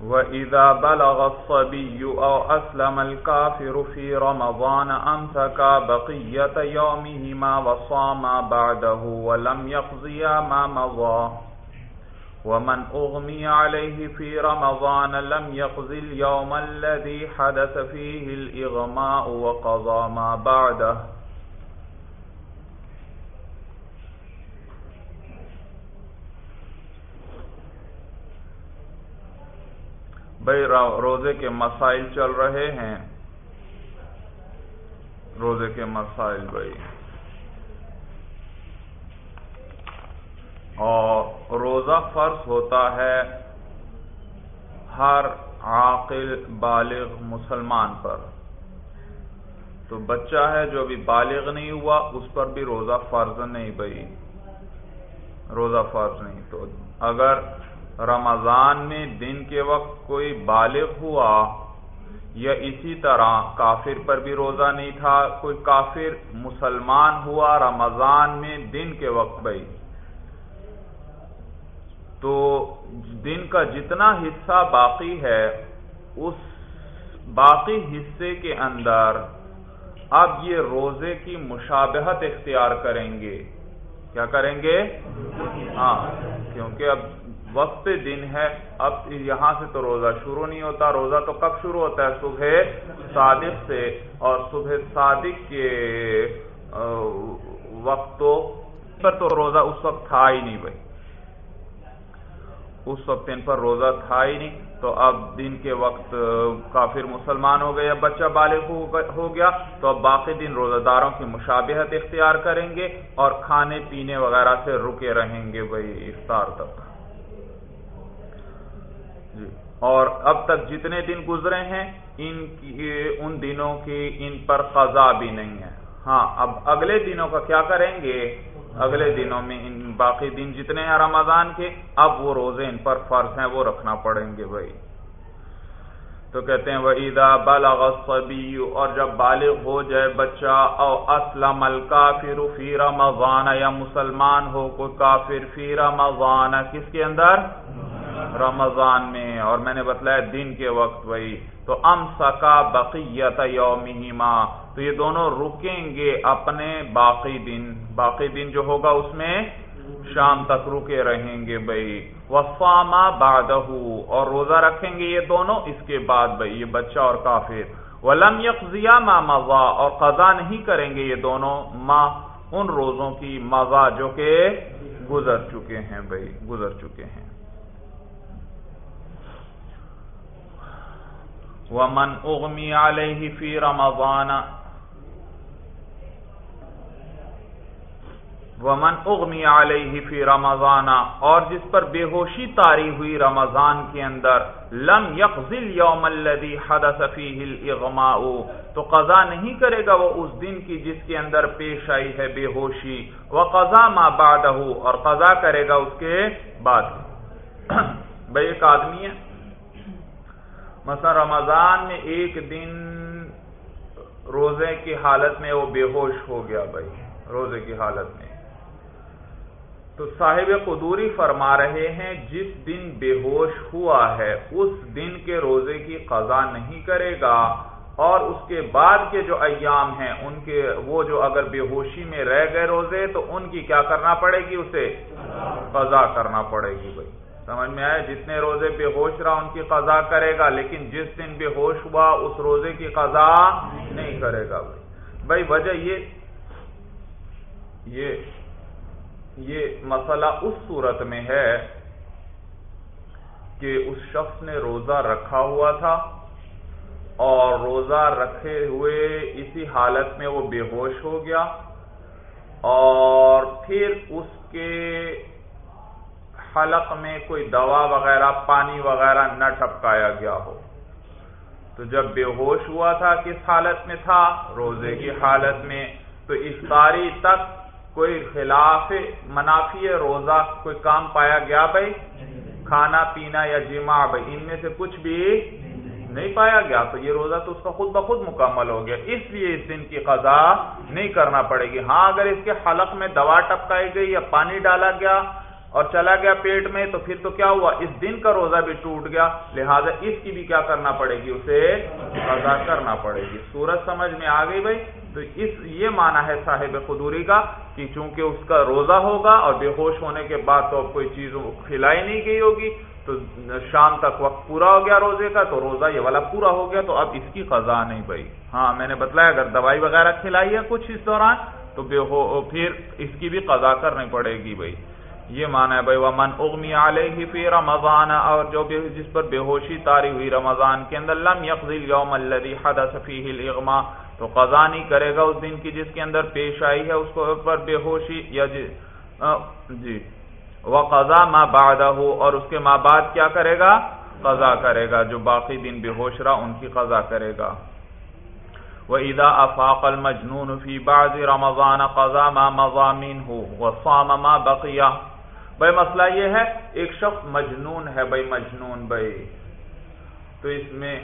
وَإِذَا بَلَغَ الصَّبِيُّ أَوْ أَسْلَمَ الْكَافِرُ فِي رَمَضَانَ أَمْسَكَ بَقِيَّةَ يَوْمِهِمَا وَصَامَ بَعْدَهُ وَلَمْ يَقْضِيَ مَا مَضَى وَمَنْ أُغْمِيَ عَلَيْهِ فِي رَمَضَانَ لَمْ يَقْضِ الْيَوْمَ الَّذِي حَدَثَ فِيهِ الْإِغْمَاءُ وَقَضَى مَا بَعْدَهُ بھائی روزے کے مسائل چل رہے ہیں۔ روزے کے مسائل بھائی۔ اور روزہ فرض ہوتا ہے ہر عاقل بالغ مسلمان پر۔ تو بچہ ہے جو ابھی بالغ نہیں ہوا، اس پر بھی روزہ فرض نہیں بھائی۔ روزہ فرض نہیں۔ تو اگر رمضان میں دن کے وقت کوئی بالغ ہوا یا اسی طرح کافر پر بھی روزہ نہیں تھا، کوئی کافر مسلمان ہوا رمضان میں دن کے وقت بھائی؟ تو دن کا جتنا حصہ باقی ہے، اس باقی حصے کے اندر اب یہ روزے کی مشابہت اختیار کریں گے۔ کیا کریں گے؟ ہاں کیونکہ اب وقت دن ہے، اب یہاں سے تو روزہ شروع نہیں ہوتا، روزہ تو کب شروع ہوتا ہے؟ صبح صادق سے۔ اور صبح صادق کے وقتوں پر تو روزہ اس وقت تھا ہی نہیں بھائی۔ اس وقت ان پر روزہ تھا ہی نہیں۔ تو اب دن کے وقت کافر مسلمان ہو گئے یا بچہ بالغ ہو گیا۔ تو اب باقی دن روزہ داروں کی مشابہت اختیار کریں گے اور کھانے پینے وغیرہ سے رکے رہیں گے بھائی، افطار تک۔ اور اب تک جتنے دن گزرے ہیں، ان کی ان دنوں کی ان پر قضا بھی نہیں ہے۔ ہاں اب اگلے دنوں کا کیا کریں گے؟ اگلے دنوں میں ان باقی دن جتنے ہیں رمضان کے، اب وہ روزے ان پر فرض ہیں، وہ رکھنا پڑیں گے بھائی۔ تو کہتے ہیں وہ عیدا بالغی اور جب بالغ ہو جائے بچہ، او اسلم الکافر فی رمضان، یا مسلمان ہو، کوئی کافر فی رمضان، کس کے اندر؟ رمضان میں اور میں نے بتلایا دن کے وقت بھائی تو ام سکا بقیت یومہما، تو یہ دونوں رکیں گے اپنے باقی دن۔ باقی دن جو ہوگا اس میں شام تک رکے رہیں گے بھائی۔ وفاما بادہ اور روزہ رکھیں گے یہ دونوں۔ اس کے بعد بھائی، یہ بچہ اور کافر۔ ولم یقضیا ما مزا اور قضا نہیں کریں گے یہ دونوں۔ ماں ان روزوں کی مزا جو کہ گزر چکے ہیں بھائی، گزر چکے ہیں۔ ومن اغمی علیہ فی رمضان. ومن اغمی علیہ فی رمضان، اور جس پر بے ہوشی تاری ہوئی رمضان کے اندر، لم یقضل یوم الذی حدث فیہ الاغماء تو قضا نہیں کرے گا وہ اس دن کی جس کے اندر پیش آئی ہے بے ہوشی. وقضا ما بعدہ اور قضا کرے گا اس کے بعد. بھئی ایک آدمی ہے مثلا رمضان میں ایک دن روزے کی حالت میں وہ بے ہوش ہو گیا بھائی، روزے کی حالت میں۔ تو صاحب قدوری فرما رہے ہیں، جس دن بے ہوش ہوا ہے، اس دن کے روزے کی قضا نہیں کرے گا۔ اور اس کے بعد کے جو ایام ہیں، ان کے وہ جو اگر بے ہوشی میں رہ گئے روزے، تو ان کی کیا کرنا پڑے گی؟ اسے قضا کرنا پڑے گی بھائی۔ سمجھ میں آئے جتنے روزے بے ہوش رہا ان کی قضا کرے گا، لیکن جس دن بے ہوش ہوا، اس روزے کی قضا نہیں کرے گا بھائی۔ بھائی، وجہ یہ یہ یہ مسئلہ اس صورت میں ہے کہ اس شخص نے روزہ رکھا ہوا تھا اور روزہ رکھے ہوئے اسی حالت میں وہ بے ہوش ہو گیا اور پھر اس کے حلق میں کوئی دوا وغیرہ، پانی وغیرہ نہ ٹپکایا گیا ہو۔ تو جب بے ہوش ہوا تھا، کس حالت میں تھا؟ روزے کی حالت میں۔ تو افطاری تک کوئی خلاف منافی روزہ کوئی کام پایا گیا بھائی؟ کھانا، پینا یا جمع؟ بھائی، ان میں سے کچھ بھی نہیں پایا گیا۔ تو یہ روزہ تو اس کا خود بخود مکمل ہو گیا۔ اس لیے اس دن کی قضا نہیں کرنا پڑے گی۔ ہاں اگر اس کے حلق میں دوا ٹپکائی گئی یا پانی ڈالا گیا اور چلا گیا پیٹ میں، تو پھر تو کیا ہوا؟ اس دن کا روزہ بھی ٹوٹ گیا، لہذا اس کی بھی کیا کرنا پڑے گی؟ اسے قضا کرنا پڑے گی۔ سورج سمجھ میں آ گئی بھائی؟ تو اس، یہ مانا ہے صاحب خدوری کا کہ چونکہ اس کا روزہ ہوگا اور بے ہوش ہونے کے بعد تو اب کوئی چیز کھلائی نہیں گئی ہوگی، تو شام تک وقت پورا ہو گیا روزے کا، تو روزہ یہ والا پورا ہو گیا، تو اب اس کی قضا نہیں بھائی۔ ہاں میں نے بتلایا، اگر دوائی وغیرہ کھلائی ہے کچھ اس دوران، تو بے ہو، پھر اس کی بھی قضا کرنی پڑے گی بھائی۔ یہ مانا ہے بھائی وہ من اغمی علیہ فی رمضان، اور جو بھی جس پر بے ہوشی تاری ہوئی رمضان کے اندر، لم یقضی یوم الذی حدث فیہ الاغما تو قضا نہیں کرے گا اس دن کی جس کے اندر پیش آئی ہے، اس کو پر بے ہوشی یا جی جی وہ قضا ماں بادہ ہو اور اس کے ماں بعد کیا کرے گا؟ قضا کرے گا، جو باقی دن بے ہوش رہا، ان کی قضا کرے گا۔ وہ ادا افاق المجنون فی بعض رمضان قضا ما مضامین ہو وہ ما بقیہ بھائی مسئلہ یہ ہے، ایک شخص مجنون ہے بھائی، مجنون بھائی۔ تو اس میں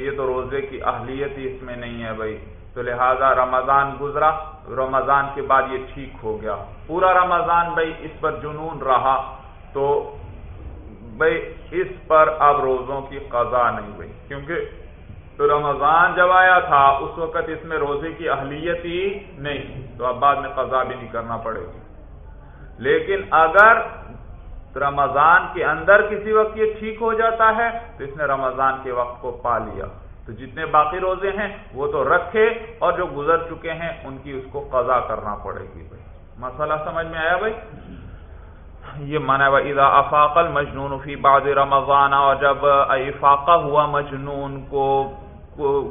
یہ تو روزے کی اہلیت ہی اس میں نہیں ہے بھائی۔ تو لہذا رمضان گزرا، رمضان کے بعد یہ ٹھیک ہو گیا۔ پورا رمضان بھائی اس پر جنون رہا۔ تو بھائی اس پر اب روزوں کی قضا نہیں بھائی کیونکہ تو رمضان جب آیا تھا، اس وقت اس میں روزے کی اہلیت ہی نہیں۔ تو اب بعد میں قضا بھی نہیں کرنا پڑے گی۔ لیکن اگر رمضان کے اندر کسی وقت یہ ٹھیک ہو جاتا ہے، تو اس نے رمضان کے وقت کو پا لیا۔ تو جتنے باقی روزے ہیں، وہ تو رکھے اور جو گزر چکے ہیں، ان کی اس کو قضا کرنا پڑے گی۔ بھائی مسئلہ سمجھ میں آیا بھائی؟ یہ مانا اذا افاق المجنون فی بعض رمضان، اور جب افاقہ ہوا مجنون کو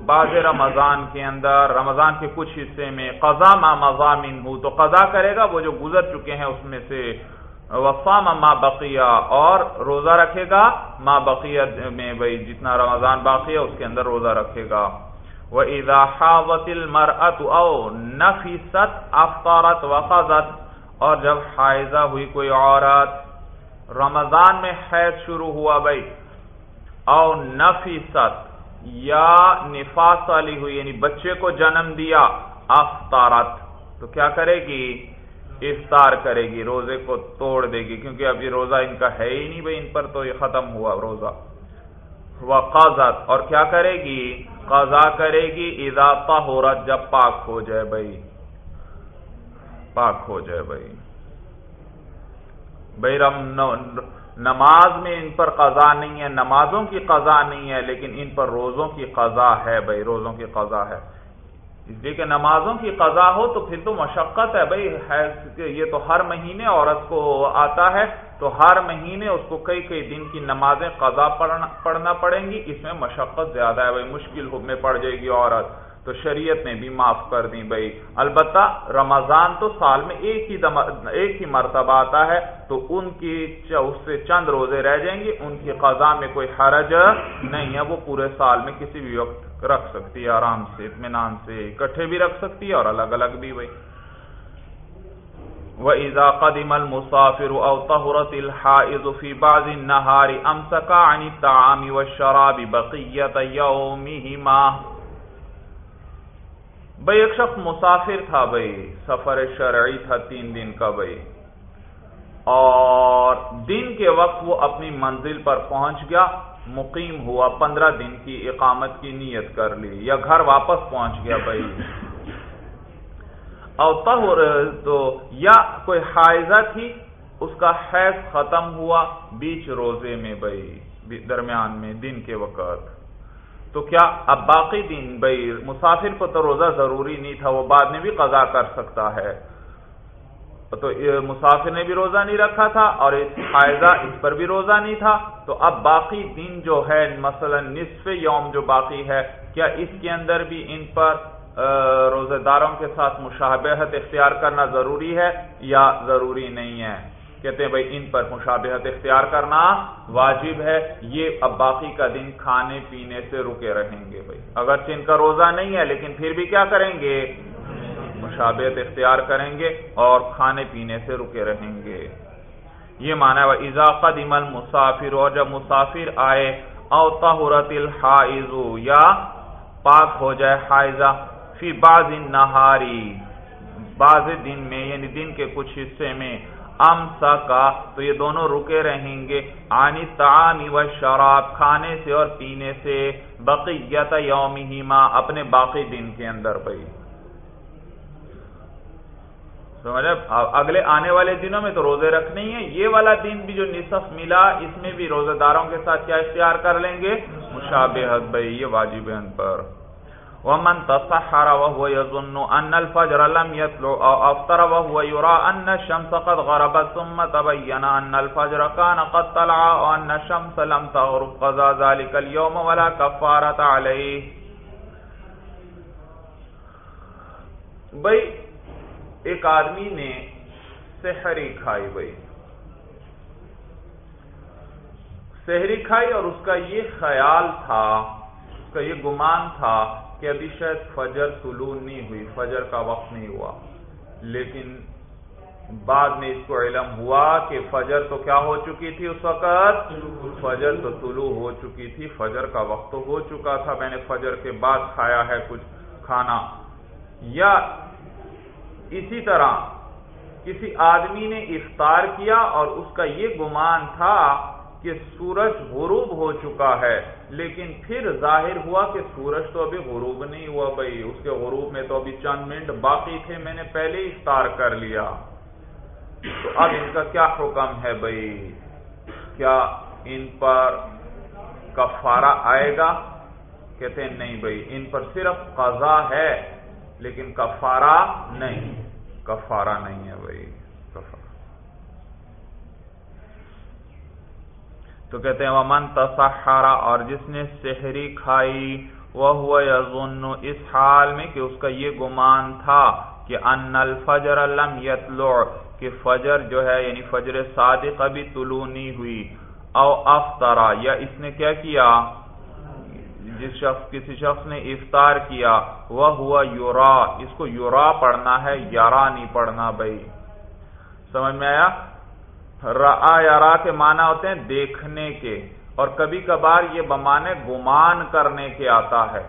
بعض رمضان کے اندر، رمضان کے کچھ حصے میں قضا ما مضامین ہو تو قضا کرے گا وہ جو گزر چکے ہیں اس میں سے۔ وفام ما بقیہ اور روزہ رکھے گا۔ ما بقیہ میں بھائی جتنا رمضان باقی ہے اس کے اندر روزہ رکھے گا۔ وہ اضاحت المرت او نفیست افطارت وفاظت اور جب حائزہ ہوئی کوئی عورت، رمضان میں حیض شروع ہوا بھائی۔ او نفیست یا نفاس والی ہوئی یعنی بچے کو جنم دیا افطارت تو کیا کرے گی؟ افطار کرے گی، روزے کو توڑ دے گی، کیونکہ اب یہ روزہ ان کا ہے ہی نہیں بھائی، ان پر تو یہ ختم ہوا روزہ۔ وہ اور کیا کرے گی؟ قضا کرے گی اضافہ ہو رہا جب پاک ہو جائے بھائی۔ پاک ہو جائے بھائی۔ بھائی رم نماز میں ان پر قضا نہیں ہے، نمازوں کی قضا نہیں ہے، لیکن ان پر روزوں کی قضا ہے بھائی، روزوں کی قضا ہے۔ اس لیے کہ نمازوں کی قضا ہو تو پھر تو مشقت ہے بھائی یہ تو ہر مہینے عورت کو آتا ہے، تو ہر مہینے اس کو کئی کئی دن کی نمازیں قضا پڑھنا پڑیں گی، اس میں مشقت زیادہ ہے بھائی، مشکل میں پڑ جائے گی عورت۔ تو شریعت نے بھی معاف کر دی بھائی البتہ رمضان تو سال میں ایک ہی دم، ایک ہی مرتبہ آتا ہے، تو ان کی اس سے چند روزے رہ جائیں گے، ان کی قضا میں کوئی حرج نہیں ہے، وہ پورے سال میں کسی بھی وقت رکھ سکتی ہے، آرام سے، اطمینان سے، اکٹھے بھی رکھ سکتی ہے اور الگ الگ بھی بھائی وہ ایزا قدیم المسافر او طہرت الحائض فی بعض النهار امسك عن الطعام والشراب بقیت یومهما بھائی ایک شخص مسافر تھا بھائی سفر شرعی تھا تین دن کا بھائی اور دن کے وقت وہ اپنی منزل پر پہنچ گیا، مقیم ہوا، پندرہ دن کی اقامت کی نیت کر لی، یا گھر واپس پہنچ گیا بھائی اور تو یا کوئی حائزہ تھی، اس کا حیض ختم ہوا بیچ روزے میں بھائی درمیان میں دن کے وقت۔ تو کیا اب باقی دن بھائی مسافر کو تو روزہ ضروری نہیں تھا، وہ بعد میں بھی قضا کر سکتا ہے۔ تو مسافر نے بھی روزہ نہیں رکھا تھا اور فائدہ اس پر بھی روزہ نہیں تھا۔ تو اب باقی دن جو ہے، مثلا نصف یوم جو باقی ہے، کیا اس کے اندر بھی ان پر روزہ داروں کے ساتھ مشابہت اختیار کرنا ضروری ہے یا ضروری نہیں ہے؟ کہتے ہیں بھائی ان پر مشابہت اختیار کرنا واجب ہے، یہ اب باقی کا دن کھانے پینے سے رکے رہیں گے بھائی۔ اگر ان کا روزہ نہیں ہے، لیکن پھر بھی کیا کریں گے؟ مشابہت اختیار کریں گے اور کھانے پینے سے رکے رہیں گے۔ یہ مانا ہے اضافہ دمل مسافر اور جب مسافر آئے اوتاحرت الحائض، یا پاک ہو جائے حائزہ فی بعض نہاری بعض دن میں یعنی دن کے کچھ حصے میں ام کا، تو یہ دونوں رکے رہیں گے آنی تعامی و شراب کھانے سے اور پینے سے، بقیت یومہما، اپنے باقی دن کے اندر بھائی۔ اگلے آنے والے دنوں میں تو روزے رکھنے ہی ہیں۔ یہ والا دن بھی جو نصف ملا، اس میں بھی روزے داروں کے ساتھ کیا اختیار کر لیں گے؟ مشابہت، بھائی، یہ واجب ہے ان پر۔ ومن تصحر وهو يظن ان الفجر لم يطلع او افطر وهو يرى ان الشمس قد غربت، ثم تبين ان الفجر كان قد طلع وان الشمس لم تغرب. قضى ذلك اليوم ولا كفاره عليه. بھائی ایک آدمی نے سحری کھائی بھائی سحری کھائی اور اس کا یہ خیال تھا، اس کا یہ گمان تھا کہ ابھی شاید فجر طلوع نہیں ہوئی، فجر کا وقت نہیں ہوا۔ لیکن بعد میں اس کو علم ہوا کہ فجر تو کیا ہو چکی تھی اس وقت؟ فجر تو طلوع ہو چکی تھی، فجر کا وقت تو ہو چکا تھا۔ میں نے فجر کے بعد کھایا ہے کچھ کھانا۔ یا اسی طرح کسی آدمی نے افطار کیا اور اس کا یہ گمان تھا کہ سورج غروب ہو چکا ہے، لیکن پھر ظاہر ہوا کہ سورج تو ابھی غروب نہیں ہوا بھائی، اس کے غروب میں تو ابھی چند منٹ باقی تھے، میں نے پہلے ہی افطار کر لیا۔ تو اب ان کا کیا حکم ہے بھائی؟ کیا ان پر کفارہ آئے گا؟ کہتے ہیں نہیں بھائی، ان پر صرف قضا ہے، لیکن کفارہ نہیں کفارہ نہیں ہے بھائی کفارہ تو کہتے ہیں، ومن تصحرا اور جس نے سحری کھائی وہ ہوا یظن اس حال میں کہ اس کا یہ گمان تھا کہ ان الفجر لم یطلع کہ فجر جو ہے یعنی فجر صادق ابھی طلوع نہیں ہوئی او افطرا یا اس نے کیا کیا؟ جس شخص، کسی شخص نے افطار کیا وہ ہوا یورا اس کو یورا پڑھنا ہے یارا نہیں پڑھنا بھائی. سمجھ میں آیا؟ را یارا کے معنی ہوتے ہیں دیکھنے کے، اور کبھی کبھار یہ بمانے گمان کرنے کے آتا ہے۔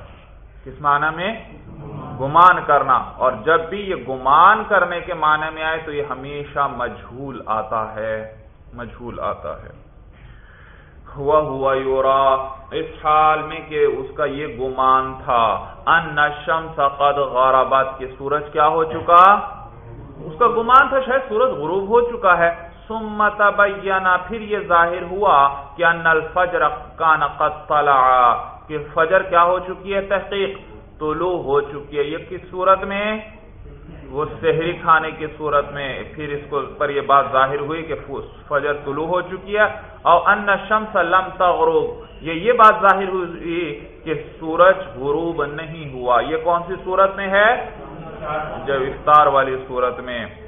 کس معنی میں؟ گمان کرنا۔ اور جب بھی یہ گمان کرنے کے معنی میں آئے تو یہ ہمیشہ مجھول آتا ہے۔ مجھول آتا ہے۔ ہوا ہوا یورا، اس حال میں کہ اس کا یہ گمان تھا، ان شمس قد غربت۔ کہ سورج کیا ہو چکا؟ اس کا گمان تھا، شاید سورج غروب ہو چکا ہے۔ سمت بینا پھر یہ ظاہر ہوا کہ ان الفجر کان قد طلع، کہ فجر کیا ہو چکی ہے؟ تحقیق، طلوع ہو چکی ہے۔ یہ کس صورت میں؟ وہ سحری کھانے کی صورت میں۔ پھر اس کو پر یہ بات ظاہر ہوئی کہ فجر طلوع ہو چکی ہے۔ اور ان شمس لم تغروب یہ یہ بات ظاہر ہوئی کہ سورج غروب نہیں ہوا۔ یہ کون سی صورت میں ہے؟ جب افطار والی صورت میں۔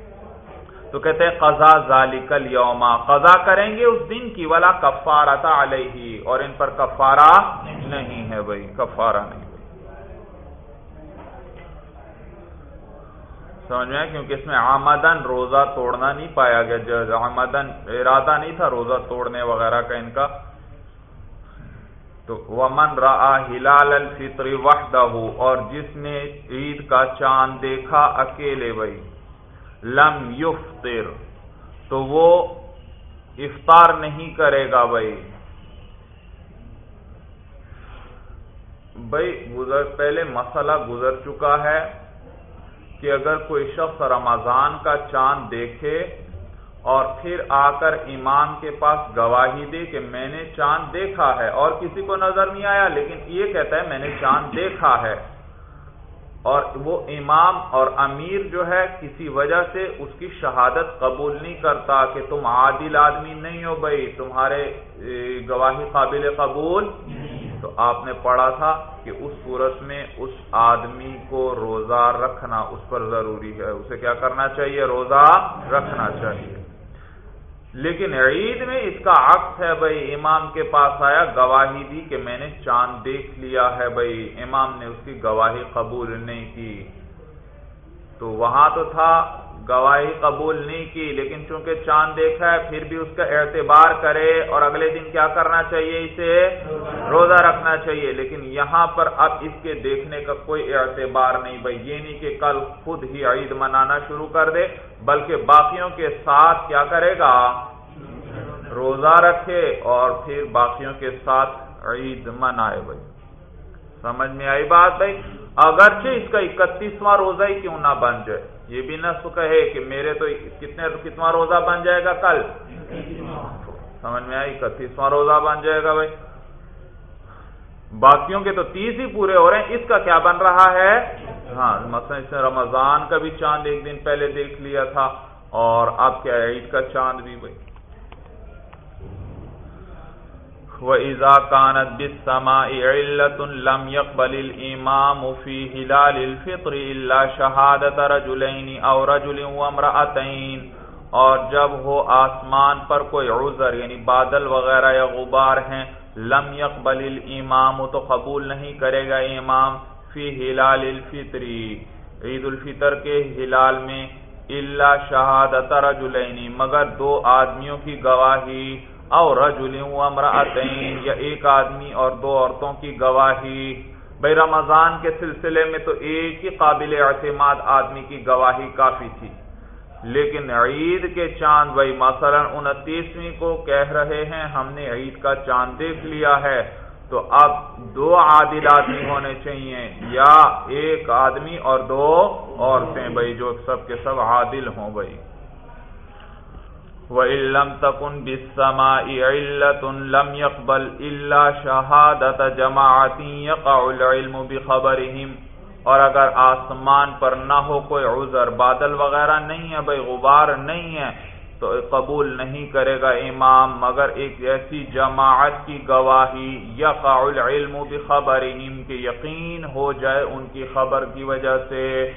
تو کہتے ہیں قضا ذالکل یوما قضا کریں گے اس دن کی والا کفارہ علیہ، اور ان پر کفارہ نہیں ہے بھائی، کفارہ نہیں سمجھ میں کیونکہ اس میں آمدن، روزہ توڑنا نہیں پایا گیا آمدن، ارادہ نہیں تھا روزہ توڑنے وغیرہ کا ان کا۔ تو ومن را ہلال الفطر وحدہ اور جس نے عید کا چاند دیکھا اکیلے بھائی۔ لم یفطر، تو وہ افطار نہیں کرے گا بھائی۔ بھائی، گزر، پہلے مسئلہ گزر چکا ہے کہ اگر کوئی شخص رمضان کا چاند دیکھے اور پھر آ کر امام کے پاس گواہی دے کہ میں نے چاند دیکھا ہے، اور کسی کو نظر نہیں آیا، لیکن یہ کہتا ہے میں نے چاند دیکھا ہے۔ اور وہ امام اور امیر جو ہے کسی وجہ سے اس کی شہادت قبول نہیں کرتا کہ تم عادل آدمی نہیں ہو بھائی، تمہارے گواہی قابل قبول تو آپ نے پڑھا تھا کہ اس صورت میں اس آدمی کو روزہ رکھنا اس پر ضروری ہے۔ اسے کیا کرنا چاہیے؟ روزہ رکھنا چاہیے۔ لیکن عید میں اس کا عکس ہے بھائی، امام کے پاس آیا، گواہی دی کہ میں نے چاند دیکھ لیا ہے بھائی۔ امام نے اس کی گواہی قبول نہیں کی۔ تو وہاں تو تھا گواہی قبول نہیں کی، لیکن چونکہ چاند دیکھا ہے، پھر بھی اس کا اعتبار کرے اور اگلے دن کیا کرنا چاہیے اسے؟ روزہ رکھنا چاہیے۔ لیکن یہاں پر اب اس کے دیکھنے کا کوئی اعتبار نہیں۔ بھائی، یہ نہیں کہ کل خود ہی عید منانا شروع کر دے، بلکہ باقیوں کے ساتھ کیا کرے گا؟ روزہ رکھے اور پھر باقیوں کے ساتھ عید منائے۔ بھائی، سمجھ میں آئی بات؟ بھائی، اگرچہ اس کا اکتیسواں روزہ ہی کیوں نہ بن جائے؟ یہ بھی نہ کہے کہ میرے تو کتنے کتنا روزہ بن جائے گا کل؟ سمجھ میں آئی؟ اکتیسواں روزہ بن جائے گا بھائی۔ باقیوں کے تو تیس ہی پورے ہو رہے ہیں، اس کا کیا بن رہا ہے؟ ہاں مثلا اس نے رمضان کا بھی چاند ایک دن پہلے دیکھ لیا تھا اور اب کیا ہے؟ عید کا چاند بھی بھائی۔ وَإِذَا كَانَتْ بِالسَّمَاءِ عِلَّةٌ لَمْ يَقْبَلِ الْإِمَامُ فِي هِلَالِ الْفِطْرِ إِلَّا شَهَادَةَ رَجُلَيْنِ أَوْ رَجُلٍ وَامْرَأَتَيْنِ اور جب ہو آسمان پر کوئی عذر یعنی بادل وغیرہ یا غبار ہیں، لم يقبل الامام تو قبول نہیں کرے گا امام فی ہلال الفطری عید الفطر کے ہلال میں اللہ شہادت رجلین، مگر دو آدمیوں کی گواہی اور رجل و امرأتین، یا ایک آدمی اور دو عورتوں کی گواہی۔ بھائی رمضان کے سلسلے میں تو ایک ہی قابل اعتماد آدمی کی گواہی کافی تھی۔ لیکن عید کے چاند بھائی مثلا انتیسویں کو کہہ رہے ہیں، ہم نے عید کا چاند دیکھ لیا ہے۔ تو اب دو عادل آدمی ہونے چاہیے، یا ایک آدمی اور دو عورتیں بھائی جو سب کے سب عادل ہوں بھائی وَإِلَّمْ تَكُنْ بِالسَّمَاءِ عِلَّةٌ لَمْ يَقْبَلْ إِلَّا شَهَادَةَ جَمَاعَةٍ يَقَعُ الْعِلْمُ بِخَبَرِهِمْ۔ اور اگر آسمان پر نہ ہو کوئی عذر، بادل وغیرہ نہیں ہے، بھائی غبار نہیں ہے، تو قبول نہیں کرے گا امام۔ مگر ایک ایسی جماعت کی گواہی یقع العلم بخبرہم کہ یقین ہو جائے ان کی خبر کی وجہ سے۔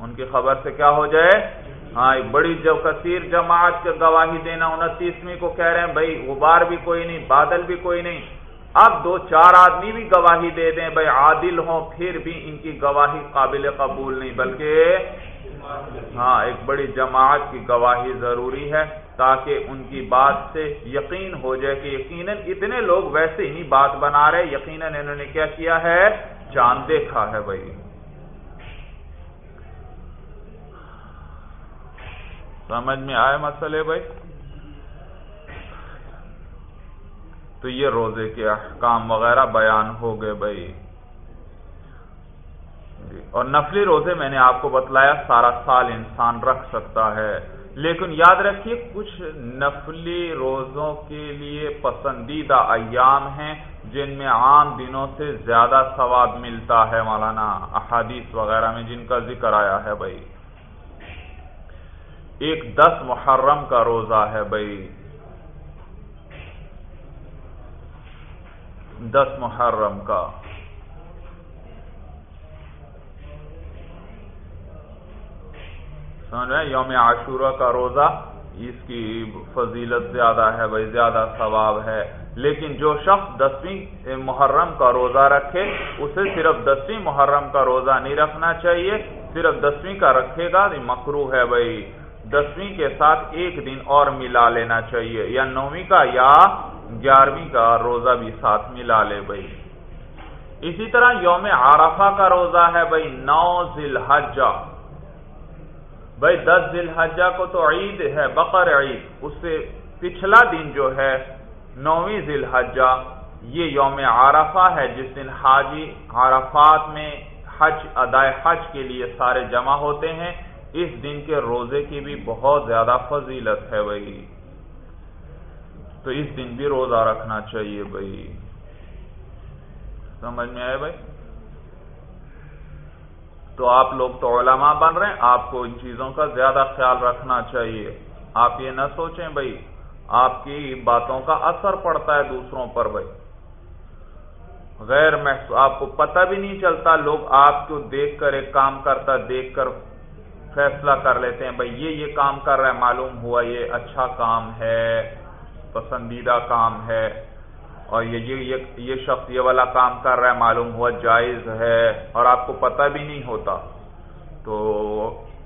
ان کی خبر سے کیا ہو جائے؟ ہاں ایک بڑی جو کثیر جماعت کے گواہی دینا، انتیسویں کو کہہ رہے ہیں، بھائی، غبار بھی کوئی نہیں، بادل بھی کوئی نہیں۔ اب دو چار آدمی بھی گواہی دے دیں، بھائی، عادل ہوں، پھر بھی ان کی گواہی قابل قبول نہیں، بلکہ ہاں ایک بڑی جماعت کی گواہی ضروری ہے، تاکہ ان کی بات سے یقین ہو جائے کہ یقیناً اتنے لوگ ویسے ہی بات بنا رہے یقیناً انہوں نے کیا کیا ہے؟ چاند دیکھا ہے، بھائی۔ سمجھ میں آئے مسئلے بھائی؟ تو یہ روزے کے احکام وغیرہ بیان ہو گئے بھائی۔ جی، اور نفلی روزے میں نے آپ کو بتلایا سارا سال انسان رکھ سکتا ہے۔ لیکن یاد رکھیے کچھ نفلی روزوں کے لیے پسندیدہ ایام ہیں جن میں عام دنوں سے زیادہ ثواب ملتا ہے مولانا احادیث وغیرہ میں جن کا ذکر آیا ہے بھائی۔ ایک دس محرم کا روزہ ہے بھائی۔ دس محرم کا۔ سمجھ رہے یوم عاشورہ کا روزہ۔ اس کی فضیلت زیادہ ہے بھائی، زیادہ ثواب ہے۔ لیکن جو شخص دسویں محرم کا روزہ رکھے، اسے صرف دسویں محرم کا روزہ نہیں رکھنا چاہیے، صرف دسویں کا رکھے گا۔ مکرو ہے بھائی۔ دسویں کے ساتھ ایک دن اور ملا لینا چاہیے، یا نویں کا یا گیارہویں کا روزہ بھی ساتھ ملا لے بھائی۔ اسی طرح یوم عرفہ کا روزہ ہے بھائی، نو ذیل حجہ بھائی، دس ذیل حجہ کو تو عید ہے، بقر عید۔ اس سے پچھلا دن جو ہے، نویں ذیل حجہ یہ یوم عرفہ ہے۔ جس دن حاجی عرفات میں حج، ادائے حج کے لیے سارے جمع ہوتے ہیں۔ اس دن کے روزے کی بھی بہت زیادہ فضیلت ہے بھائی۔ تو اس دن بھی روزہ رکھنا چاہیے بھائی۔ سمجھ میں آئے بھائی؟ تو آپ لوگ تو علماء بن رہے ہیں، آپ کو ان چیزوں کا زیادہ خیال رکھنا چاہیے۔ آپ یہ نہ سوچیں بھائی، آپ کی باتوں کا اثر پڑتا ہے دوسروں پر بھائی۔ غیر محسوس آپ کو پتہ بھی نہیں چلتا، لوگ آپ کو دیکھ کر ایک کام کرتا، دیکھ کر فیصلہ کر لیتے ہیں بھائی یہ یہ کام کر رہا ہے، معلوم ہوا یہ اچھا کام ہے، پسندیدہ کام ہے، اور یہ یہ یہ شخص یہ والا کام کر رہا ہے، معلوم ہوا جائز ہے، اور آپ کو پتہ بھی نہیں ہوتا۔ تو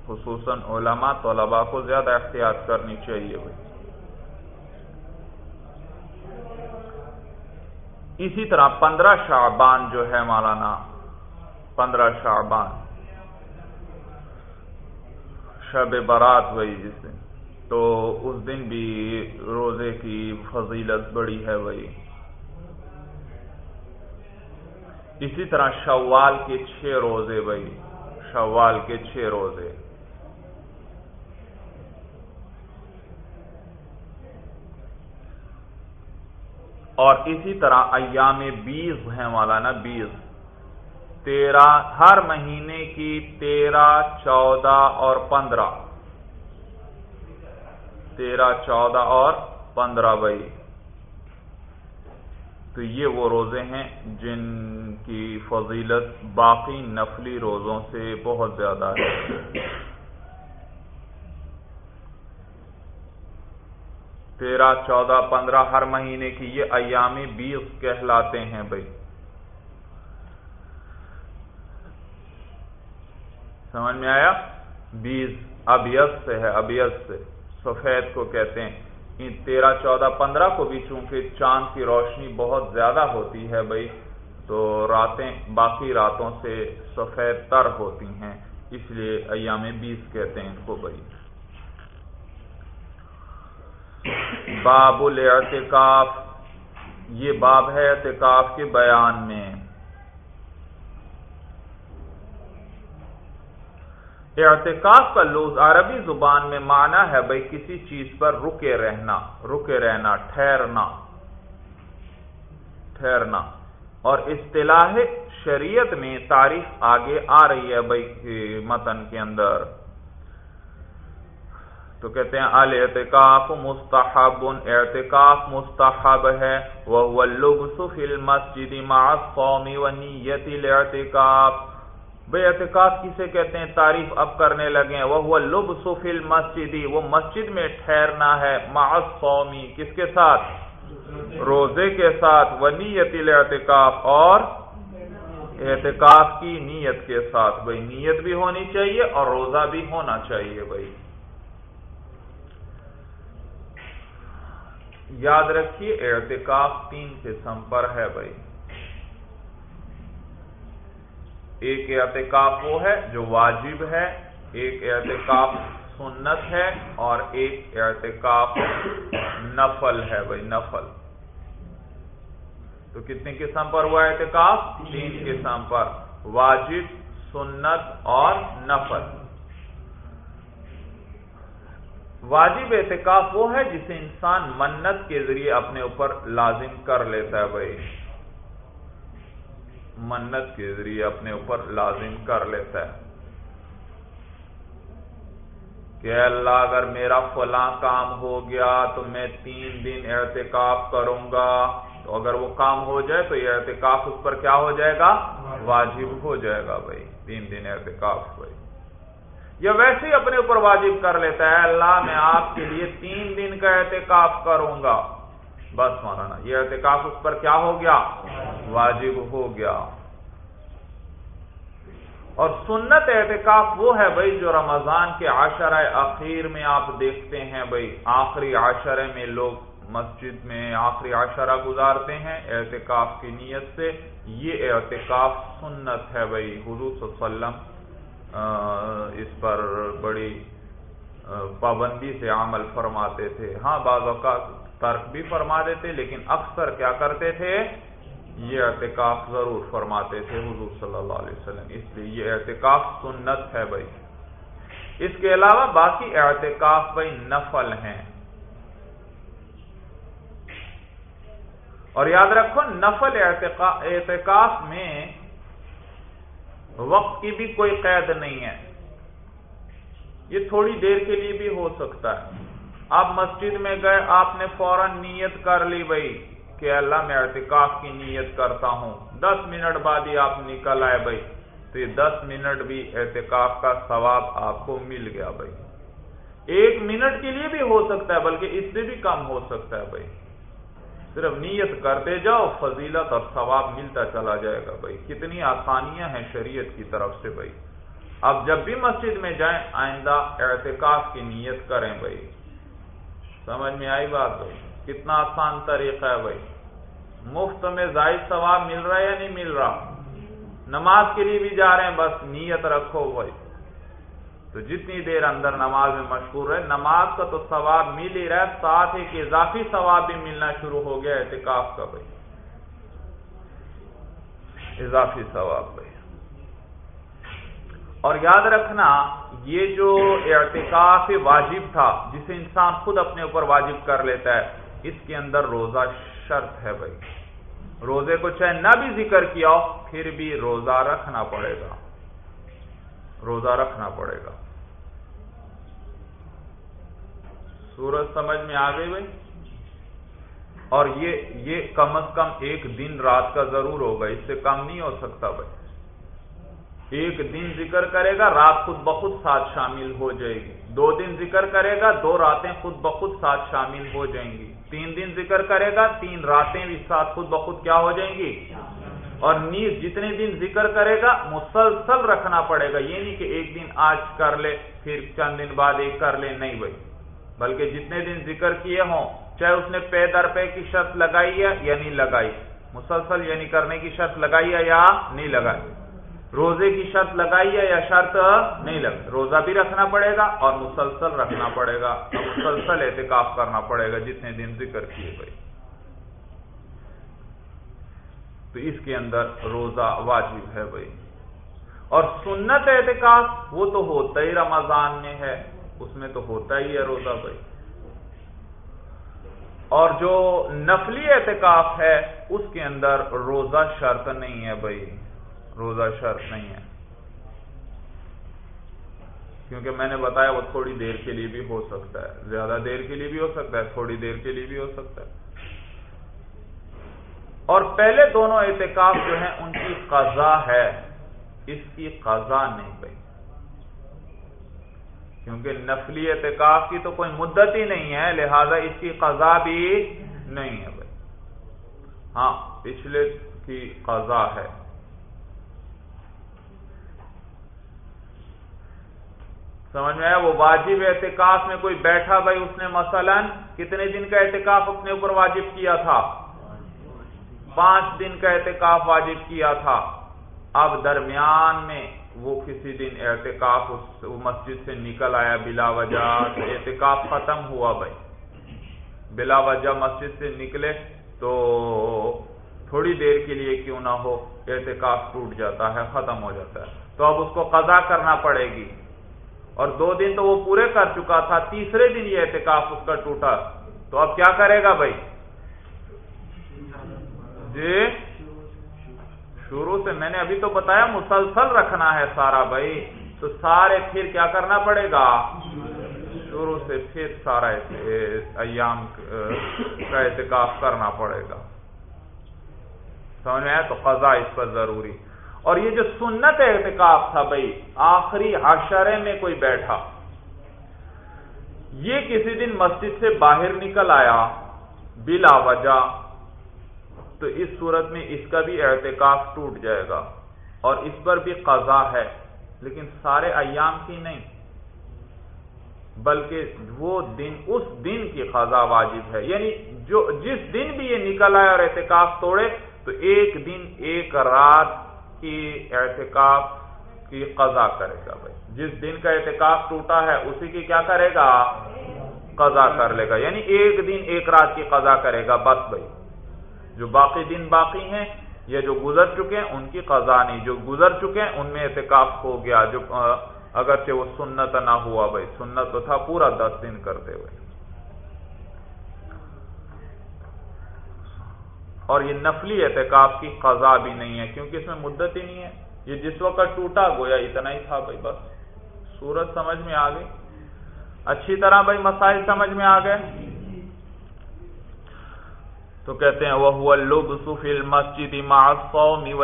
خصوصاً علماء، طلباء کو زیادہ احتیاط کرنی چاہیے بھائی اسی طرح پندرہ شعبان جو ہے، مولانا، پندرہ شعبان۔ شب برات وہی جس دن۔ تو اس دن بھی روزے کی فضیلت بڑی ہے وہی۔ اسی طرح شوال کے چھ روزے بھائی شوال کے چھ روزے۔ اور اسی طرح ایام بیس ہیں مولانا، بیس۔ تیرہ، ہر مہینے کی تیرہ، چودہ اور پندرہ۔ تیرہ، چودہ اور پندرہ بھائی۔ تو یہ وہ روزے ہیں جن کی فضیلت باقی نفلی روزوں سے بہت زیادہ ہے۔ تیرہ، چودہ، پندرہ، ہر مہینے کی یہ ایامی بیس کہلاتے ہیں بھائی۔ سمجھ میں آیا؟ بیس ابیس سے ہے ابیس سے۔ سفید کو کہتے ہیں۔ تیرہ، چودہ، پندرہ کو بھی چونکہ چاند کی روشنی بہت زیادہ ہوتی ہے بھائی، تو راتیں باقی راتوں سے سفید تر ہوتی ہیں۔ اس لیے ایام بیس کہتے ہیں ان کو بھائی۔ باب الاعتکاف۔ یہ باب ہے اعتکاف کے بیان میں۔ اعتکاف کا لوز عربی زبان میں معنی ہے بھائی کسی چیز پر رکے رہنا رکے رہنا، ٹھہرنا ٹھہرنا۔ اور اصطلاح شریعت میں تاریخ آگے آ رہی ہے بھائی متن کے اندر۔ تو کہتے ہیں، الاعتکاف مستحب، اعتکاف مستحب ہے۔ وہ اللبس فی المسجد مع الصوم و نیت الاعتکاف۔ بے اعتکاف کسے کہتے ہیں؟ تعریف اب کرنے لگے وہ لب سفل مسجدی وہ مسجد میں ٹھہرنا ہے۔ معصومی کس کے ساتھ؟ روزے کے ساتھ۔ وہ نیت الاعتکاف، اور اعتکاف کی نیت کے ساتھ۔ بھائی، نیت بھی ہونی چاہیے اور روزہ بھی ہونا چاہیے بھائی۔ یاد رکھیے، اعتکاف تین قسم پر ہے بھائی۔ ایک اعتکاف وہ ہے جو واجب ہے، ایک اعتکاف سنت ہے اور ایک اعتکاف نفل ہے بھائی، نفل۔ تو کتنی قسم پر ہوا اعتکاف تین قسم پر۔ واجب، سنت اور نفل۔ واجب اعتکاف وہ ہے جسے انسان منت کے ذریعے اپنے اوپر لازم کر لیتا ہے بھائی۔ منت کے ذریعے اپنے اوپر لازم کر لیتا ہے۔ کہ اللہ، اگر میرا فلاں کام ہو گیا تو میں تین دن اعتکاف کروں گا۔ تو اگر وہ کام ہو جائے تو یہ اعتکاف اس پر کیا ہو جائے گا؟ واجب ہو جائے گا بھائی۔ تین دن اعتکاف بھائی۔ یا ویسے ہی اپنے اوپر واجب کر لیتا ہے۔ اللہ، میں آپ کے لیے تین دن کا احتکاف کروں گا۔ بس مولانا، یہ اعتکاف اس پر کیا ہو گیا؟ واجب ہو گیا۔ اور سنت اعتکاف وہ ہے بھائی جو رمضان کے عشرہ اخیر میں آپ دیکھتے ہیں بھائی۔ آخری عشرے میں لوگ مسجد میں آخری عشرہ گزارتے ہیں اعتکاف کی نیت سے۔ یہ اعتکاف سنت ہے بھائی۔ حضور صلی اللہ علیہ وسلم اس پر بڑی پابندی سے عمل فرماتے تھے۔ ہاں بعض اوقات ترک بھی فرما دیتے، لیکن اکثر کیا کرتے تھے؟ یہ اعتکاف ضرور فرماتے تھے حضور صلی اللہ علیہ وسلم۔ اس لیے یہ اعتکاف سنت ہے بھائی۔ اس کے علاوہ باقی اعتکاف بھائی نفل ہیں۔ اور یاد رکھو، نفل اعتکاف میں وقت کی بھی کوئی قید نہیں ہے۔ یہ تھوڑی دیر کے لیے بھی ہو سکتا ہے۔ آپ مسجد میں گئے، آپ نے فوراً نیت کر لی بھائی کہ اللہ میں اعتکاف کی نیت کرتا ہوں۔ دس منٹ بعد ہی آپ نکل آئے بھائی تو یہ دس منٹ بھی اعتکاف کا ثواب آپ کو مل گیا بھائی ایک منٹ کے لیے بھی ہو سکتا ہے، بلکہ اس سے بھی کم ہو سکتا ہے بھائی صرف نیت کرتے جاؤ، فضیلت اور ثواب ملتا چلا جائے گا بھائی کتنی آسانیاں ہیں شریعت کی طرف سے بھائی اب جب بھی مسجد میں جائیں، آئندہ اعتکاف کی نیت کریں بھائی سمجھ میں آئی بات بھائی کتنا آسان طریقہ ہے بھائی۔ مفت میں زائد ثواب مل رہا ہے یا نہیں مل رہا؟ نماز کے لیے بھی جا رہے ہیں، بس نیت رکھو بھائی۔ تو جتنی دیر اندر نماز میں مشہور ہے نماز کا تو ثواب مل ہی رہا ہے، ساتھ ایک اضافی ثواب بھی ملنا شروع ہو گیا احتکاف کا بھائی۔ اضافی ثواب بھائی۔ اور یاد رکھنا، یہ جو اعتکاف واجب تھا، جسے انسان خود اپنے اوپر واجب کر لیتا ہے، اس کے اندر روزہ شرط ہے بھائی۔ روزے کو چاہے نہ بھی ذکر کیا ہو، پھر بھی روزہ رکھنا پڑے گا۔ روزہ رکھنا پڑے گا۔ سورج سمجھ میں آ گئی بھائی؟ اور یہ یہ کم از کم ایک دن رات کا ضرور ہوگا، اس سے کم نہیں ہو سکتا بھائی۔ ایک دن ذکر کرے گا، رات خود بخود ساتھ شامل ہو جائے گی۔ دو دن ذکر کرے گا، دو راتیں خود بخود ساتھ شامل ہو جائیں گی۔ تین دن ذکر کرے گا، تین راتیں بھی ساتھ خود بخود کیا ہو جائیں گی؟ اور نیز جتنے دن ذکر کرے گا، مسلسل رکھنا پڑے گا۔ یہ نہیں کہ ایک دن آج کر لے، پھر چند دن بعد ایک کر لے، نہیں بھائی۔ بلکہ جتنے دن ذکر کیے ہوں، چاہے اس نے پے در پے کی شرط لگائی ہے یا نہیں لگائی۔ مسلسل یعنی کرنے کی شرط لگائی ہے یا نہیں لگائی۔ روزے کی شرط لگائی ہے یا شرط نہیں لگ روزہ بھی رکھنا پڑے گا اور مسلسل رکھنا پڑے گا۔ مسلسل احتکاف کرنا پڑے گا جتنے دن ذکر کیے گئے تو اس کے اندر روزہ واجب ہے بھائی۔ اور سنت احتکاف وہ تو ہوتا ہی رمضان میں ہے۔ اس میں تو ہوتا ہی ہے روزہ بھائی۔ اور جو نفلی احتکاف ہے اس کے اندر روزہ شرط نہیں ہے بھائی۔ روزہ شرط نہیں ہے۔ کیونکہ میں نے بتایا وہ تھوڑی دیر کے لیے بھی ہو سکتا ہے۔ زیادہ دیر کے لیے بھی ہو سکتا ہے، تھوڑی دیر کے لیے بھی ہو سکتا ہے۔ اور پہلے دونوں احتکاب جو ہیں، ان کی قضا ہے۔ اس کی قضا نہیں پئی کیونکہ نفلی اعتکاف کی تو کوئی مدت ہی نہیں ہے، لہذا اس کی قضا بھی نہیں ہے بھائی۔ ہاں پچھلے کی قضا ہے۔ سمجھ میں آیا؟ وہ واجب احتکاف میں کوئی بیٹھا بھائی اس نے مثلا کتنے دن کا احتکاف اپنے اوپر واجب کیا تھا؟ پانچ دن کا احتکاف واجب کیا تھا۔ اب درمیان میں وہ کسی دن احتکاف اس مسجد سے نکل آیا، بلا وجہ احتکاف ختم ہوا بھائی۔ بلا وجہ مسجد سے نکلے تو تھوڑی دیر کے لیے کیوں نہ ہو احتکاف ٹوٹ جاتا ہے، ختم ہو جاتا ہے۔ تو اب اس کو قضا کرنا پڑے گی۔ اور دو دن تو وہ پورے کر چکا تھا، تیسرے دن یہ احتکاف اس کا ٹوٹا۔ تو اب کیا کرے گا بھائی؟ جی؟ شروع سے میں نے ابھی تو بتایا مسلسل رکھنا ہے سارا بھائی۔ تو سارے پھر کیا کرنا پڑے گا؟ شروع سے پھر سارا ایام کا احتکاف کرنا پڑے گا۔ سمجھ میں آیا؟ تو قضا اس پر ضروری۔ اور یہ جو سنت احتکاف تھا بھائی، آخری عشرے میں کوئی بیٹھا۔ یہ کسی دن مسجد سے باہر نکل آیا بلا وجہ، تو اس صورت میں اس کا بھی احتکاف ٹوٹ جائے گا۔ اور اس پر بھی قضا ہے، لیکن سارے ایام کی نہیں، بلکہ وہ دن، اس دن کی قضا واجب ہے۔ یعنی جو، جس دن بھی یہ نکل آیا اور احتکاف توڑے، تو ایک دن، ایک رات کی اعتکاف کی قضا کرے گا بھائی۔ جس دن کا اعتکاف ٹوٹا ہے، اسی کی کیا کرے گا؟ قضا کر لے گا۔ یعنی ایک دن ایک رات کی قضا کرے گا بس بھائی۔ جو باقی دن باقی ہیں، یا جو گزر چکے ہیں، ان کی قضا نہیں۔ جو گزر چکے ہیں، ان میں اعتکاف ہو گیا۔ جو اگرچہ وہ سنت نہ ہوا بھائی، سنت تو تھا پورا دس دن کرتے ہوئے۔ اور یہ نفلی احتکاب کی قضا بھی نہیں ہے، کیونکہ اس میں مدت ہی نہیں ہے۔ یہ جس وقت ٹوٹا، گویا اتنا ہی تھا بھائی، بس۔ سورج سمجھ میں آ گئی اچھی طرح بھائی، مسائل سمجھ میں آ گئے۔ تو کہتے ہیں وہ مسجد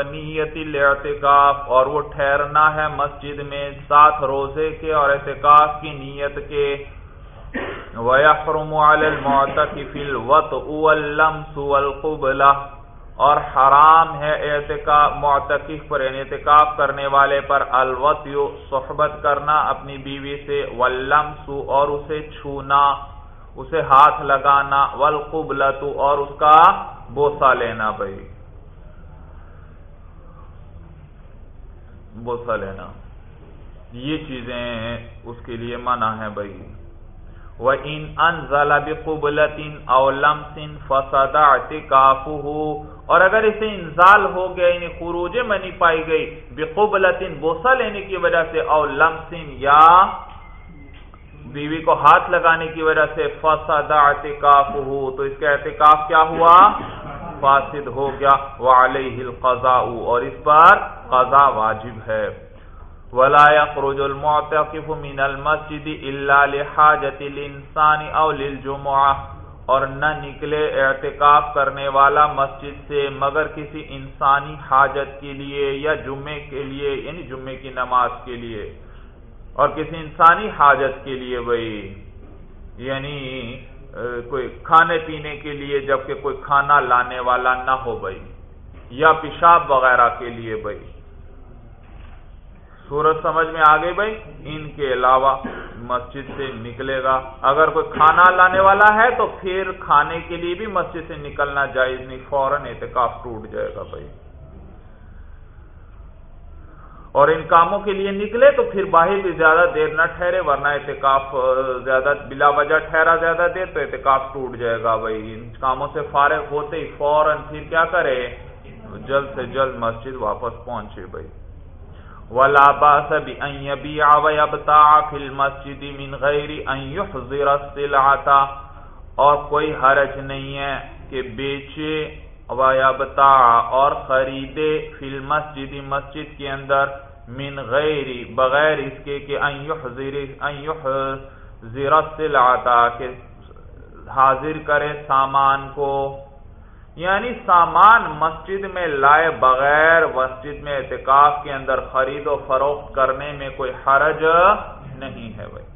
نیت الاعتکاف اور وہ ٹھہرنا ہے مسجد میں ساتھ روزے کے اور اعتکاف کی نیت کے۔ وَيَحْرُمُ عَلَى الْمُعْتَكِفِ الْوَطْءُ وَاللَّمْسُ وَالْقُبْلَةُ اور حرام ہے اعتکاف معتکف پر یعنی اعتکاف کرنے والے پر الوط صحبت کرنا اپنی بیوی سے ولمس اور اسے چھونا، اسے ہاتھ لگانا والقبلت اور اس کا بوسا لینا بھائی۔ بوسا لینا۔ یہ چیزیں اس کے لیے منع ہے بھائی۔ وہ ان ان اولم سن فسدا اور اگر اسے انزال ہو گیا یعنی خروج منی پائی گئی بقبلتن بوسا لینے یعنی کی وجہ سے، او لمسن یا بیوی کو ہاتھ لگانے کی وجہ سے فساد اعتکاف تو اس کا اعتکاف کیا ہوا؟ فاسد ہو گیا۔ وعلیہ القضاء۔ اور اس پر قضا واجب ہے۔ ولا يخرج المعتكف من المسجد الا لحاجه الانسان او للجمعه اور نہ نکلے اعتکاف کرنے والا مسجد سے مگر کسی انسانی حاجت کے لیے یا جمعے کے لیے یعنی جمعے کی نماز کے لیے، اور کسی انسانی حاجت کے لیے بھائی یعنی کوئی کھانے پینے کے لیے جبکہ کوئی کھانا لانے والا نہ ہو بھائی، یا پیشاب وغیرہ کے لیے بھائی۔ سورج سمجھ میں آ گئی بھائی ان کے علاوہ مسجد سے نکلے گا۔ اگر کوئی کھانا لانے والا ہے تو پھر کھانے کے لیے بھی مسجد سے نکلنا جائز نہیں، فوراً احتکاف ٹوٹ جائے گا بھائی اور ان کاموں کے لیے نکلے تو پھر باہر بھی زیادہ دیر نہ ٹھہرے، ورنہ احتکاف زیادہ بلا وجہ ٹھہرا زیادہ دیر تو احتکاف ٹوٹ جائے گا بھائی ان کاموں سے فارغ ہوتے ہی فوراً پھر کیا کرے؟ جلد سے جلد مسجد واپس پہنچے بھائی ولا باس بان يبيع ويبتاع في المسجد من غير ان يحضر السلعه اور کوئی حرج نہیں ہے کہ بیچے ويبتاع اور خریدے فی المسجد، مسجد کے اندر من غیر بغیر اس کے کہ ان يحضر ان يحضر السلعه کہ حاضر کرے سامان کو. یعنی سامان مسجد میں لائے بغیر مسجد میں اعتکاف کے اندر خرید و فروخت کرنے میں کوئی حرج نہیں ہے بھائی۔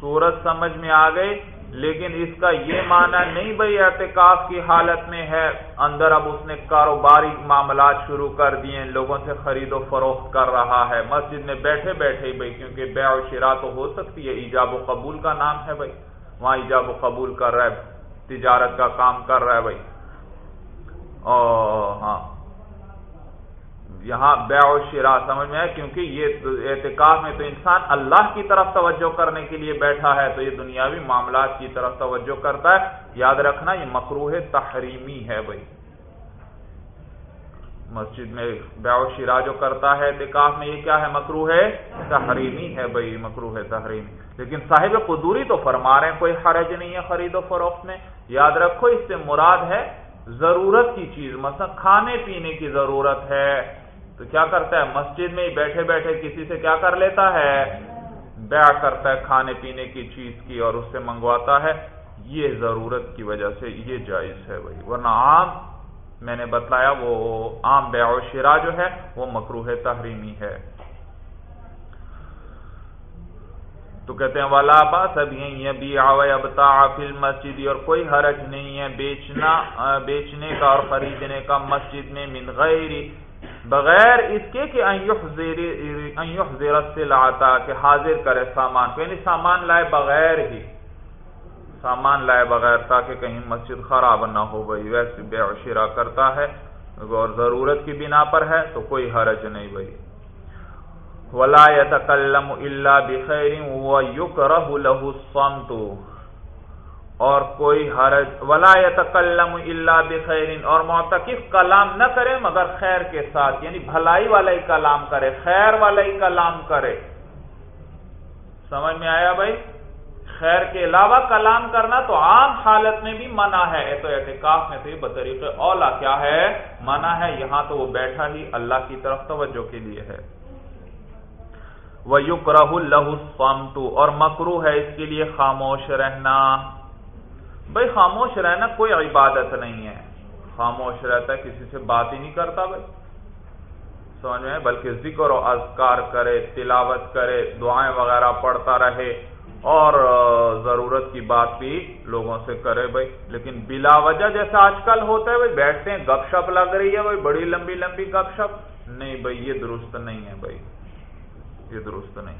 سورج سمجھ میں آ گئی، لیکن اس کا یہ معنی نہیں بھائی اعتکاف کی حالت میں ہے۔ اندر اب اس نے کاروباری معاملات شروع کر دیے، لوگوں سے خرید و فروخت کر رہا ہے۔ مسجد میں بیٹھے بیٹھے بھائی، کیونکہ بے و شرا تو ہو سکتی ہے، ایجاب و قبول کا نام ہے بھائی۔ وہاں ایجاب و قبول کر رہا ہے۔ تجارت کا کام کر رہا ہے بھائی۔ ہاں۔ یہاں بیع و شرا سمجھ میں ہے کیونکہ یہ اعتکاف میں تو انسان اللہ کی طرف توجہ کرنے کے لیے بیٹھا ہے، تو یہ دنیاوی معاملات کی طرف توجہ کرتا ہے۔ یاد رکھنا، یہ مکروح تحریمی ہے بھائی۔ مسجد میں بیع و شرا جو کرتا ہے اعتکاف میں یہ کیا ہے؟ مکرو ہے؟ تحریمی ہے بھائی مکرو ہے، تحریمی۔ لیکن صاحب قدوری تو فرما رہے ہیں، کوئی حرج نہیں ہے خرید و فروخت میں۔ یاد رکھو، اس سے مراد ہے ضرورت کی چیز۔ مثلا کھانے پینے کی ضرورت ہے۔ تو کیا کرتا ہے؟ مسجد میں ہی بیٹھے بیٹھے کسی سے کیا کر لیتا ہے؟ بیع کرتا ہے کھانے پینے کی چیز کی اور اس سے منگواتا ہے۔ یہ ضرورت کی وجہ سے یہ جائز ہے بھائی۔ ورنہ عام میں نے بتلایا وہ عام بیع و شرا جو ہے وہ مکروح تحریمی ہے۔ تو کہتے ہیں والا با سب بھی فل مسجد اور کوئی حرج نہیں ہے بیچنا، بیچنے کا اور خریدنے کا مسجد میں من غیر، بغیر اس کے کہ سے لاتا کہ حاضر کرے سامان کو یعنی سامان لائے بغیر ہی۔ سامان لائے بغیر تاکہ کہیں مسجد خراب نہ ہو گئی ویسے بے شرا کرتا ہے۔ اور ضرورت کی بنا پر ہے تو کوئی حرج نہیں بھائی۔ ولا يتكلم الا بخير ويكره له الصمت۔ اور کوئی حرج، ولا يتكلم الا بخير۔ اور معتکف کلام نہ کرے مگر خیر کے ساتھ یعنی بھلائی والا ہی کلام کرے، خیر والا ہی کلام کرے۔ سمجھ میں آیا بھائی؟ خیر کے علاوہ کلام کرنا تو عام حالت میں بھی منع ہے۔ تو اعتکاف میں تو یہ بطریق اولا کیا ہے؟ منع ہے۔ یہاں تو وہ بیٹھا ہی اللہ کی طرف توجہ کے لیے ہے۔ وہ یوک رہ اور مکرو ہے اس کے لیے خاموش رہنا۔ بھائی خاموش رہنا کوئی عبادت نہیں ہے۔ خاموش رہتا ہے، کسی سے بات ہی نہیں کرتا بھائی۔ سمجھ میں؟ بلکہ ذکر و اذکار کرے، تلاوت کرے، دعائیں وغیرہ پڑھتا رہے۔ اور ضرورت کی بات بھی لوگوں سے کرے بھائی۔ لیکن بلا وجہ جیسا آج کل ہوتا ہے بھائی، بیٹھتے ہیں، گپ شپ لگ رہی ہے بھائی، بڑی لمبی لمبی گپ شپ۔ نہیں بھائی، یہ درست نہیں ہے بھائی۔ یہ درست نہیں۔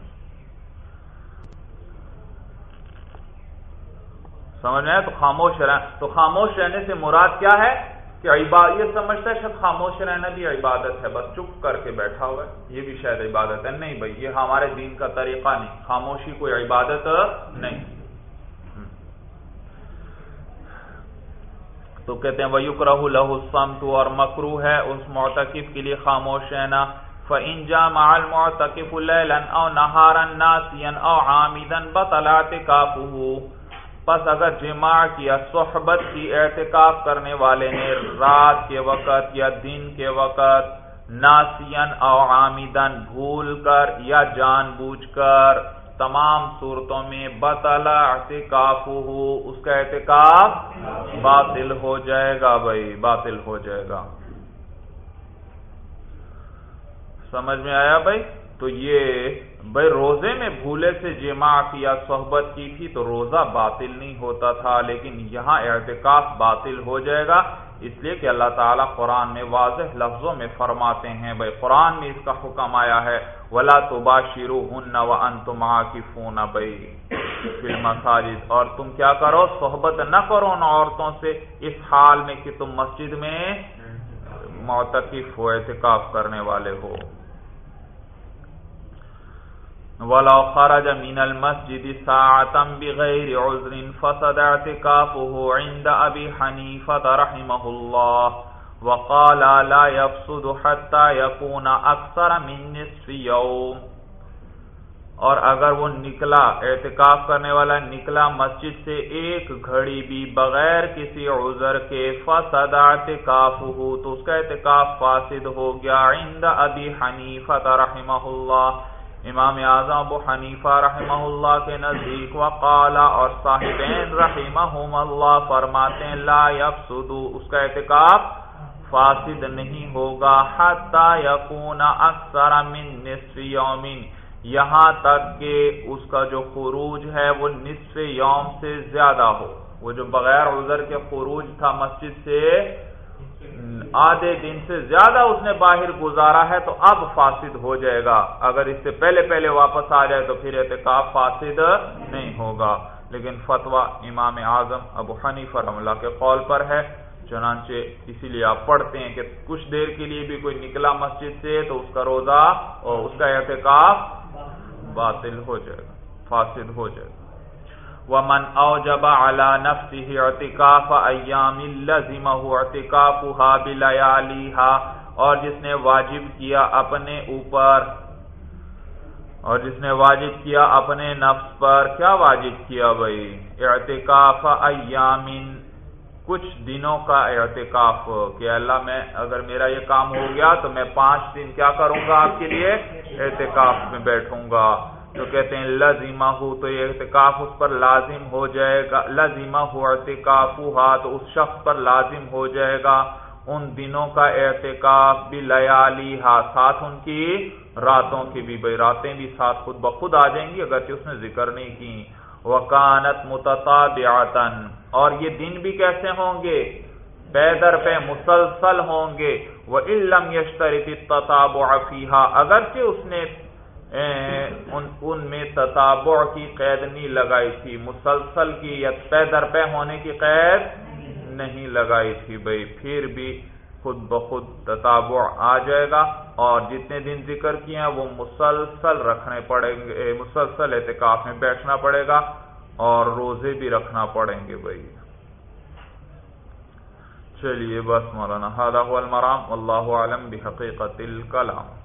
سمجھ میں تو خاموش رہ، تو خاموش رہنے سے مراد کیا ہے؟ کہ یہ سمجھتا ہے شاید خاموش رہنا بھی عبادت ہے، بس چپ کر کے بیٹھا ہوا ہے۔ یہ بھی شاید عبادت ہے۔ نہیں بھائی، یہ ہمارے دین کا طریقہ نہیں۔ خاموشی کوئی عبادت نہیں۔ تو کہتے ہیں ویوک رہ لہسمت اور مکرو ہے۔ اس معتکف کے لیے خاموش رہنا۔ فَإِن جَامَعَ الْمُعْتَكِفُ لَيْلًا أَوْ نَهَارًا نَاسِيًا أَوْ عَامِدًا بَطَلَاتِ كَافُهُ۔ پس اگر جماع کیا، صحبت کی اعتکاف کرنے والے نے رات کے وقت یا دن کے وقت ناسین او عامدن بھول کر یا جان بوجھ کر تمام صورتوں میں بطلا اعتکاف ہو اس کا اعتکاف باطل ہو جائے گا بھائی، باطل ہو جائے گا۔ سمجھ میں آیا بھائی؟ تو یہ بھائی روزے میں بھولے سے جمع کیا صحبت کی تھی تو روزہ باطل نہیں ہوتا تھا لیکن یہاں اعتکاف باطل ہو جائے گا۔ اس لیے کہ اللہ تعالیٰ قرآن میں واضح لفظوں میں فرماتے ہیں بھائی قرآن میں اس کا حکم آیا ہے ولا تو باشرو ہن و ان تم کی فون بھائی مساجد اور تم کیا کرو صحبت نہ کرو ان عورتوں سے اس حال میں کہ تم مسجد میں معتکف ہو اعتکاف کرنے والے ہو۔ ولو خرج من المسجد ساعة بغير عذر فسد اعتكافه عند أبي حنيفة رحمه الله وقال لا يفسد حتى يكون أكثر من نصف يوم۔ اور اگر وہ نکلا، اعتکاف کرنے والا نکلا مسجد سے ایک گھڑی بھی بغیر کسی عذر کے فسد اعتکاف ہو تو اس کا اعتکاف فاسد ہو گیا عند ابی حنیفہ رحمہ اللہ امام اعظم ابو حنیفہ رحمہ اللہ کے نزدیک وقالا اور صاحبین رحمہ اللہ فرماتے ہیں، لا یفسدو، اس کا اعتقاب فاسد نہیں ہوگا، حتی یکون اکثر من نصف یومین یہاں تک کہ اس کا جو خروج ہے وہ نصف یوم سے زیادہ ہو، وہ جو بغیر عذر کے خروج تھا مسجد سے آدھے دن سے زیادہ اس نے باہر گزارا ہے تو اب فاسد ہو جائے گا۔ اگر اس سے پہلے پہلے واپس آ جائے تو پھر اعتکاف فاسد نہیں ہوگا۔ لیکن فتویٰ امام اعظم ابو حنیف رحم اللہ کے قول پر ہے۔ چنانچہ اسی لیے آپ پڑھتے ہیں کہ کچھ دیر کے لیے بھی کوئی نکلا مسجد سے تو اس کا روزہ اور اس کا احتکاب باطل ہو جائے گا، فاسد ہو جائے گا۔ ومن اوجب على نفسه اعتكاف ايام لزمه اعتكافها بلياليها اور جس نے واجب کیا اپنے اوپر، اور جس نے واجب کیا اپنے نفس پر، کیا واجب کیا بھائی؟ اعتکاف ایام، کچھ دنوں کا اعتکاف، کہ اللہ میں اگر میرا یہ کام ہو گیا تو میں پانچ دن کیا کروں گا آپ کے لیے؟ اعتکاف میں بیٹھوں گا۔ جو کہتے ہیں لازیمہ ہو، تو یہ اعتکاف اس پر لازم ہو جائے گا۔ لازیمہ ہو اعتکاف ہوا تو اس شخص پر لازم ہو جائے گا۔ ان دنوں کا اعتکاف بھی لیالی ہا ساتھ ان کی راتوں کی بھی، بھائی راتیں بھی ساتھ خود بخود آ جائیں گی اگر اس نے ذکر نہیں کی۔ وکانت متطابعتن اور یہ دن بھی کیسے ہوں گے؟ پیدر پہ مسلسل ہوں گے۔ وہ علم یشتری تتابع فیہا اگرچہ اس نے ان میں تتابع کی قید نہیں لگائی تھی۔ مسلسل کی یا پے در پہ ہونے کی قید نہیں لگائی تھی۔ بھائی پھر بھی خود بخود تتابع آ جائے گا اور جتنے دن ذکر کیے ہیں، وہ مسلسل رکھنے پڑیں گے مسلسل اعتکاف میں بیٹھنا پڑے گا اور روزے بھی رکھنا پڑیں گے۔ بھائی چلیے، بس مولانا المرام اللہ عالم بحقیقت الکلام۔